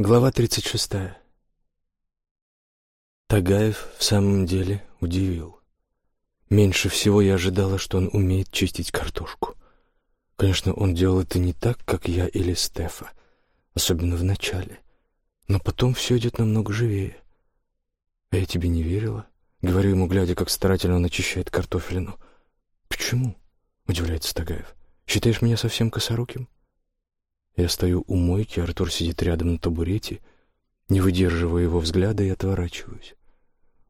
Глава 36. Тагаев в самом деле удивил. Меньше всего я ожидала, что он умеет чистить картошку. Конечно, он делал это не так, как я или Стефа, особенно в начале. Но потом все идет намного живее. А я тебе не верила? Говорю ему, глядя, как старательно он очищает картофелину. «Почему?» — удивляется Тагаев. «Считаешь меня совсем косоруким?» Я стою у мойки, Артур сидит рядом на табурете, не выдерживая его взгляда и отворачиваюсь.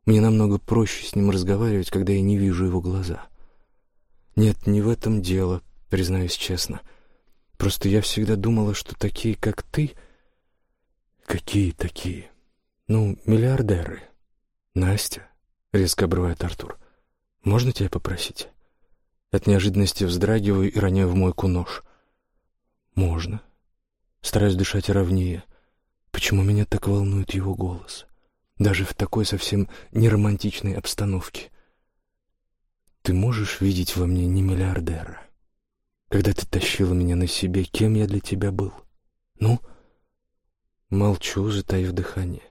Мне намного проще с ним разговаривать, когда я не вижу его глаза. Нет, не в этом дело, признаюсь честно. Просто я всегда думала, что такие, как ты... Какие такие? Ну, миллиардеры. Настя, резко обрывает Артур. Можно тебя попросить? От неожиданности вздрагиваю и роняю в мойку нож. Можно. Стараюсь дышать ровнее. Почему меня так волнует его голос? Даже в такой совсем неромантичной обстановке. Ты можешь видеть во мне не миллиардера? Когда ты тащила меня на себе, кем я для тебя был? Ну? Молчу, затаив дыхание.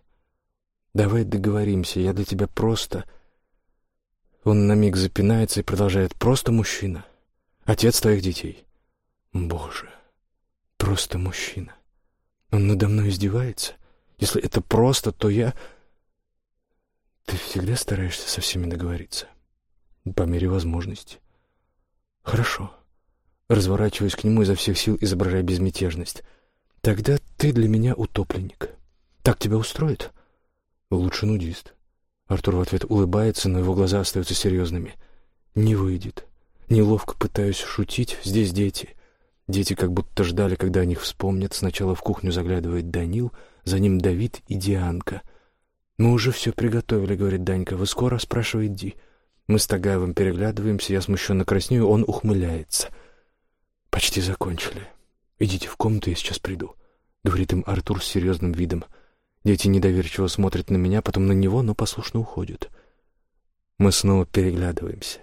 Давай договоримся, я для тебя просто... Он на миг запинается и продолжает. Просто мужчина. Отец твоих детей. Боже. Просто мужчина. Он надо мной издевается? Если это просто, то я... Ты всегда стараешься со всеми договориться? По мере возможности. Хорошо. Разворачиваюсь к нему изо всех сил, изображая безмятежность. Тогда ты для меня утопленник. Так тебя устроит? Лучше нудист. Артур в ответ улыбается, но его глаза остаются серьезными. Не выйдет. Неловко пытаюсь шутить. Здесь дети. Дети как будто ждали, когда о них вспомнят. Сначала в кухню заглядывает Данил, за ним Давид и Дианка. «Мы уже все приготовили», — говорит Данька. «Вы скоро?» — спрашивает Ди. Мы с Тагаевым переглядываемся, я смущенно краснею, он ухмыляется. «Почти закончили. Идите в комнату, я сейчас приду», — говорит им Артур с серьезным видом. Дети недоверчиво смотрят на меня, потом на него, но послушно уходят. Мы снова переглядываемся.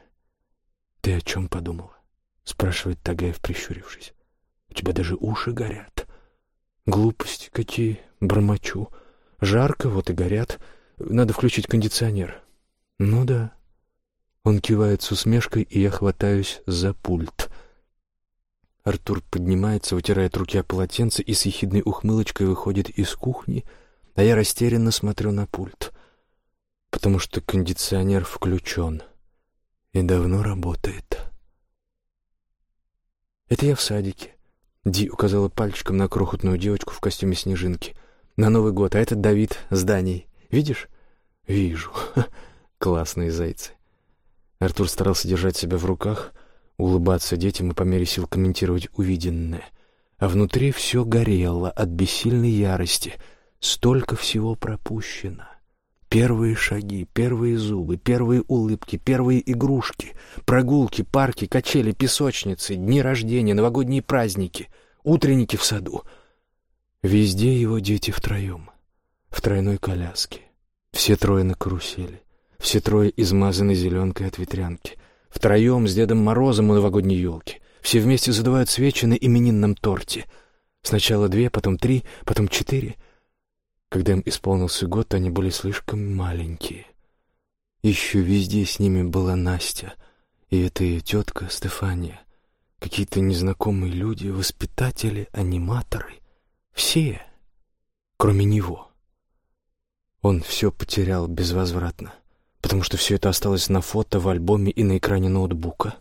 «Ты о чем подумала?» — спрашивает Тагаев, прищурившись. «У тебя даже уши горят». «Глупости какие!» — бормочу. «Жарко, вот и горят. Надо включить кондиционер». «Ну да». Он кивает с усмешкой, и я хватаюсь за пульт. Артур поднимается, вытирает руки о полотенце и с ехидной ухмылочкой выходит из кухни, а я растерянно смотрю на пульт, потому что кондиционер включен и давно работает. «Это я в садике». Ди указала пальчиком на крохотную девочку в костюме снежинки. «На Новый год, а это Давид с Даней. Видишь?» «Вижу. Классные зайцы». Артур старался держать себя в руках, улыбаться детям и по мере сил комментировать увиденное. А внутри все горело от бессильной ярости. Столько всего пропущено. Первые шаги, первые зубы, первые улыбки, первые игрушки, прогулки, парки, качели, песочницы, дни рождения, новогодние праздники, утренники в саду. Везде его дети втроем, в тройной коляске. Все трое на карусели, все трое измазаны зеленкой от ветрянки. Втроем с Дедом Морозом у новогодней елки. Все вместе задувают свечи на именинном торте. Сначала две, потом три, потом четыре — когда им исполнился год, они были слишком маленькие. Еще везде с ними была Настя, и эта ее тетка Стефания, какие-то незнакомые люди, воспитатели, аниматоры. Все, кроме него. Он все потерял безвозвратно, потому что все это осталось на фото, в альбоме и на экране ноутбука.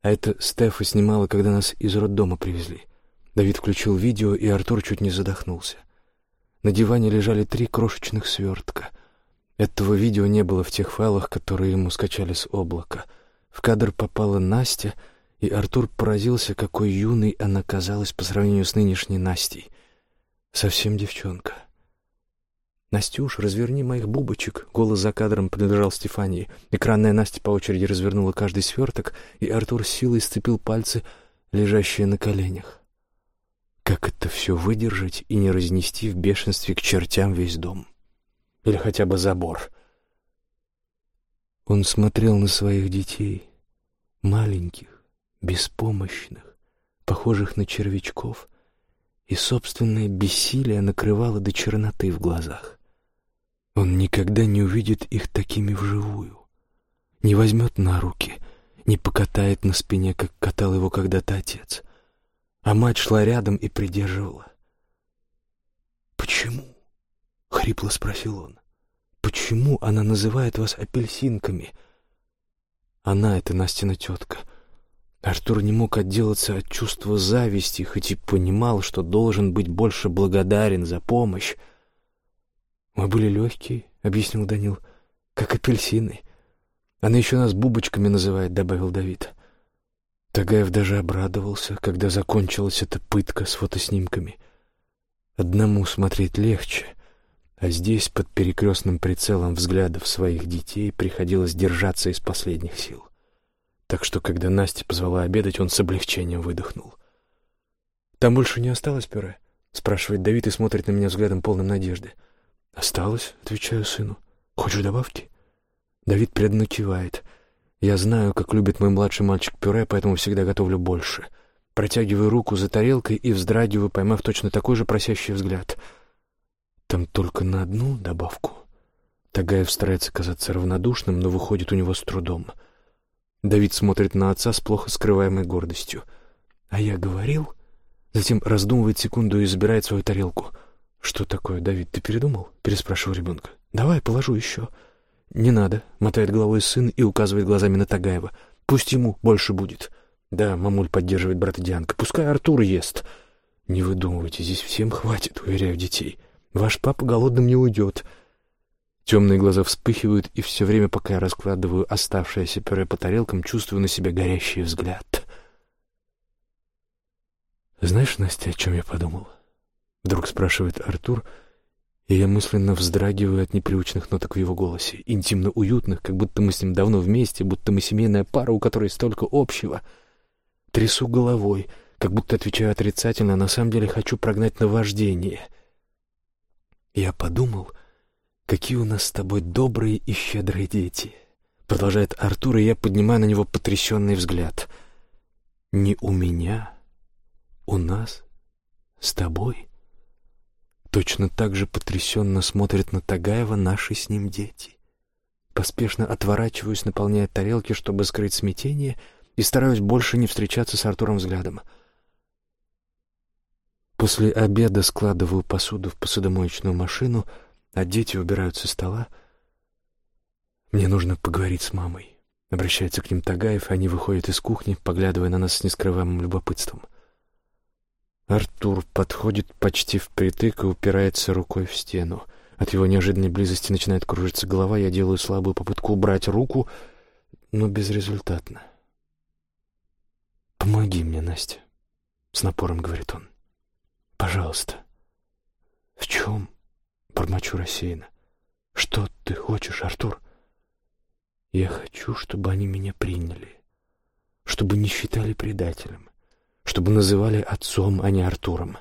А это Стефа снимала, когда нас из роддома привезли. Давид включил видео, и Артур чуть не задохнулся — на диване лежали три крошечных свертка. Этого видео не было в тех файлах, которые ему скачали с облака. В кадр попала Настя, и Артур поразился, какой юной она казалась по сравнению с нынешней Настей. Совсем девчонка. «Настюш, разверни моих бубочек!» Голос за кадром принадлежал Стефании. Экранная Настя по очереди развернула каждый сверток, и Артур силой сцепил пальцы, лежащие на коленях. Как это все выдержать и не разнести в бешенстве к чертям весь дом? Или хотя бы забор? Он смотрел на своих детей, маленьких, беспомощных, похожих на червячков, и собственное бессилие накрывало до черноты в глазах. Он никогда не увидит их такими вживую, не возьмет на руки, не покатает на спине, как катал его когда-то отец. А мать шла рядом и придерживала. «Почему?» — хрипло спросил он. «Почему она называет вас апельсинками?» Она — это Настина тетка. Артур не мог отделаться от чувства зависти, хоть и понимал, что должен быть больше благодарен за помощь. «Мы были легкие», — объяснил Данил, — «как апельсины. Она еще нас бубочками называет», — добавил Давид. Тагаев даже обрадовался, когда закончилась эта пытка с фотоснимками. Одному смотреть легче, а здесь, под перекрестным прицелом взглядов своих детей, приходилось держаться из последних сил. Так что, когда Настя позвала обедать, он с облегчением выдохнул. «Там больше не осталось пюре?» — спрашивает Давид и смотрит на меня взглядом полным надежды. «Осталось», — отвечаю сыну. «Хочешь добавки?» Давид преданно кивает. «Я знаю, как любит мой младший мальчик пюре, поэтому всегда готовлю больше». Протягиваю руку за тарелкой и вздрагиваю, поймав точно такой же просящий взгляд. Там только на одну добавку. Тагаев старается казаться равнодушным, но выходит у него с трудом. Давид смотрит на отца с плохо скрываемой гордостью. «А я говорил?» Затем раздумывает секунду и забирает свою тарелку. «Что такое, Давид, ты передумал?» — переспрашиваю ребенка. «Давай, положу еще». «Не надо», — мотает головой сын и указывает глазами на Тагаева. «Пусть ему больше будет». «Да, мамуль поддерживает брата Дианка. Пускай Артур ест». «Не выдумывайте, здесь всем хватит», — уверяю детей. «Ваш папа голодным не уйдет». Темные глаза вспыхивают, и все время, пока я раскладываю оставшееся пюре по тарелкам, чувствую на себе горящий взгляд. «Знаешь, Настя, о чем я подумал?» Вдруг спрашивает Артур, и я мысленно вздрагиваю от непривычных ноток в его голосе, интимно уютных, как будто мы с ним давно вместе, будто мы семейная пара, у которой столько общего. Трясу головой, как будто отвечаю отрицательно, а на самом деле хочу прогнать наваждение. Я подумал, какие у нас с тобой добрые и щедрые дети. Продолжает Артур, и я поднимаю на него потрясенный взгляд. Не у меня, у нас, с тобой. Точно так же потрясенно смотрят на Тагаева наши с ним дети. Поспешно отворачиваюсь, наполняя тарелки, чтобы скрыть смятение, и стараюсь больше не встречаться с Артуром взглядом. После обеда складываю посуду в посудомоечную машину, а дети убирают со стола. Мне нужно поговорить с мамой. Обращается к ним Тагаев, они выходят из кухни, поглядывая на нас с нескрываемым любопытством. Артур подходит почти впритык и упирается рукой в стену. От его неожиданной близости начинает кружиться голова. Я делаю слабую попытку убрать руку, но безрезультатно. «Помоги мне, Настя», — с напором говорит он. «Пожалуйста». «В чем?» — бормочу рассеянно. «Что ты хочешь, Артур?» «Я хочу, чтобы они меня приняли, чтобы не считали предателем, чтобы называли отцом, а не Артуром.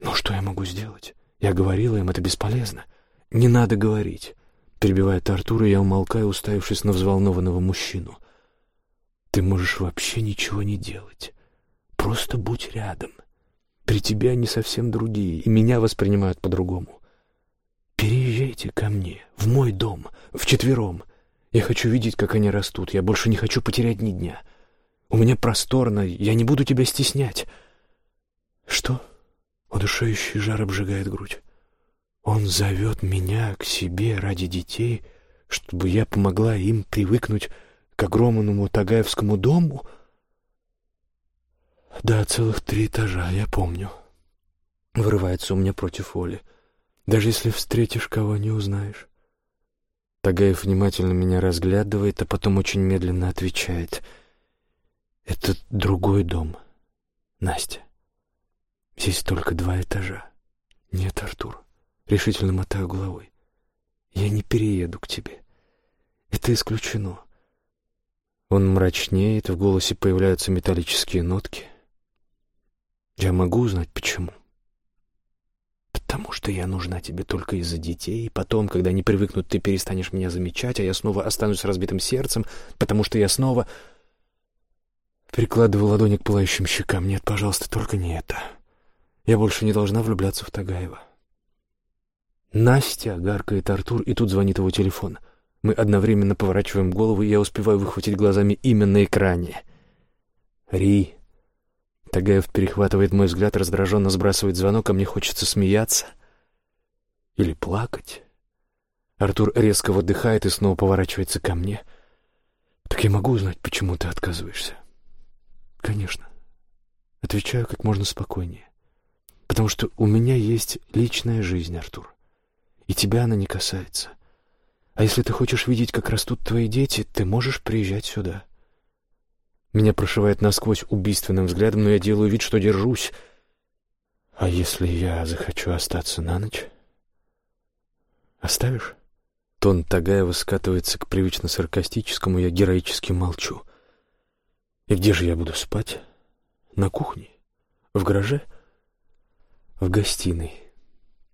Ну что я могу сделать? Я говорила им, это бесполезно. Не надо говорить. Перебивает Артур, и я умолкаю, уставившись на взволнованного мужчину. Ты можешь вообще ничего не делать. Просто будь рядом. При тебе они совсем другие, и меня воспринимают по-другому. Переезжайте ко мне, в мой дом, вчетвером. Я хочу видеть, как они растут. Я больше не хочу потерять ни дня. У меня просторно, я не буду тебя стеснять. Что? Удушающий жар обжигает грудь. Он зовет меня к себе ради детей, чтобы я помогла им привыкнуть к огромному Тагаевскому дому? Да, целых три этажа, я помню. Вырывается у меня против воли. Даже если встретишь кого, не узнаешь. Тагаев внимательно меня разглядывает, а потом очень медленно отвечает — это другой дом, Настя. Здесь только два этажа. Нет, Артур, решительно мотаю головой. Я не перееду к тебе. Это исключено. Он мрачнеет, в голосе появляются металлические нотки. Я могу узнать, почему? Потому что я нужна тебе только из-за детей, и потом, когда они привыкнут, ты перестанешь меня замечать, а я снова останусь с разбитым сердцем, потому что я снова... Прикладываю ладони к пылающим щекам. Нет, пожалуйста, только не это. Я больше не должна влюбляться в Тагаева. «Настя!» — гаркает Артур, и тут звонит его телефон. Мы одновременно поворачиваем головы, и я успеваю выхватить глазами имя на экране. «Ри!» Тагаев перехватывает мой взгляд, раздраженно сбрасывает звонок, а мне хочется смеяться. Или плакать. Артур резко выдыхает и снова поворачивается ко мне. «Так я могу узнать, почему ты отказываешься?» «Конечно». Отвечаю как можно спокойнее. «Потому что у меня есть личная жизнь, Артур. И тебя она не касается. А если ты хочешь видеть, как растут твои дети, ты можешь приезжать сюда». Меня прошивает насквозь убийственным взглядом, но я делаю вид, что держусь. «А если я захочу остаться на ночь?» «Оставишь?» Тон Тагаева скатывается к привычно саркастическому, я героически молчу. И где же я буду спать? На кухне? В гараже? В гостиной.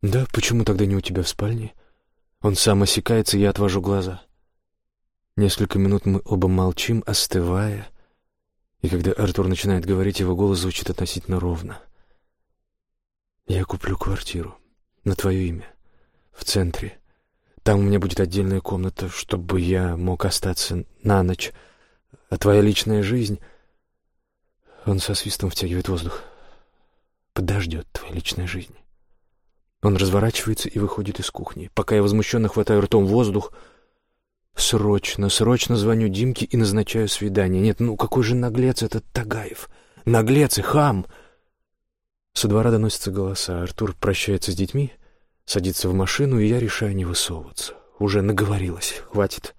Да, почему тогда не у тебя в спальне? Он сам осекается, я отвожу глаза. Несколько минут мы оба молчим, остывая, и когда Артур начинает говорить, его голос звучит относительно ровно. «Я куплю квартиру на твое имя, в центре, там у меня будет отдельная комната, чтобы я мог остаться на ночь. А твоя личная жизнь...» Он со свистом втягивает воздух. «Подождет твоя личная жизнь». Он разворачивается и выходит из кухни. Пока я возмущенно хватаю ртом воздух, срочно, срочно звоню Димке и назначаю свидание. Нет, ну какой же наглец этот Тагаев. Наглец и хам. Со двора доносятся голоса. Артур прощается с детьми, Садится в машину, и я решаю не высовываться. Уже наговорилась, хватит.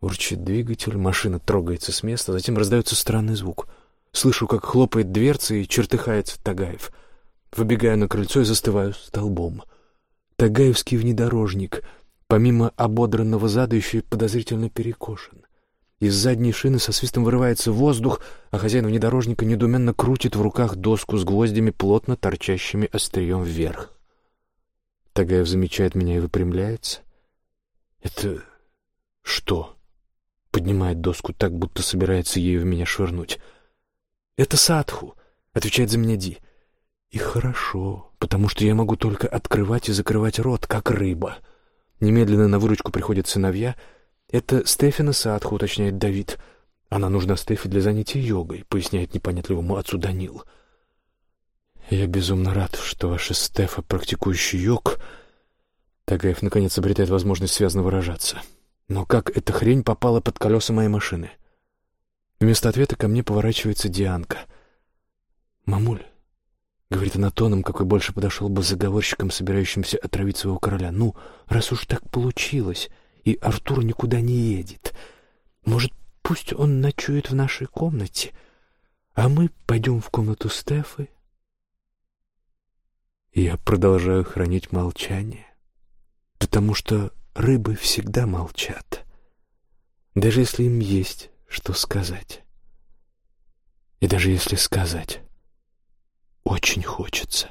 Урчит двигатель, машина трогается с места, затем раздается странный звук. Слышу, как хлопает дверца и чертыхается Тагаев. Выбегаю на крыльцо и застываю столбом. Тагаевский внедорожник, помимо ободранного зада, еще и подозрительно перекошен. Из задней шины со свистом вырывается воздух, а хозяин внедорожника недуменно крутит в руках доску с гвоздями, плотно торчащими острием вверх. Тагаев замечает меня и выпрямляется. «Это что?» Поднимает доску так, будто собирается ею в меня швырнуть. «Это Садху», — отвечает за меня Ди. «И хорошо, потому что я могу только открывать и закрывать рот, как рыба». Немедленно на выручку приходят сыновья. «Это Стефина Садху», — уточняет Давид. «Она нужна Стефи для занятий йогой», — поясняет непонятливому отцу Данил. «Я безумно рад, что ваша Стефа, практикующий йог...» Тагаев, наконец, обретает возможность связно выражаться. «Но как эта хрень попала под колеса моей машины?» Вместо ответа ко мне поворачивается Дианка. «Мамуль», — говорит она тоном, какой больше подошел бы заговорщикам, собирающимся отравить своего короля, «ну, раз уж так получилось, и Артур никуда не едет, может, пусть он ночует в нашей комнате, а мы пойдем в комнату Стефы, я продолжаю хранить молчание, потому что рыбы всегда молчат, даже если им есть что сказать. И даже если сказать очень хочется.